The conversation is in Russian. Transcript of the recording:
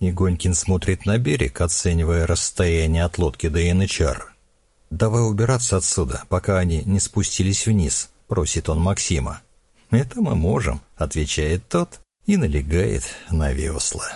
Игонькин смотрит на берег, оценивая расстояние от лодки до янычар. «Давай убираться отсюда, пока они не спустились вниз», — просит он Максима. «Это мы можем», — отвечает тот и налегает на весла.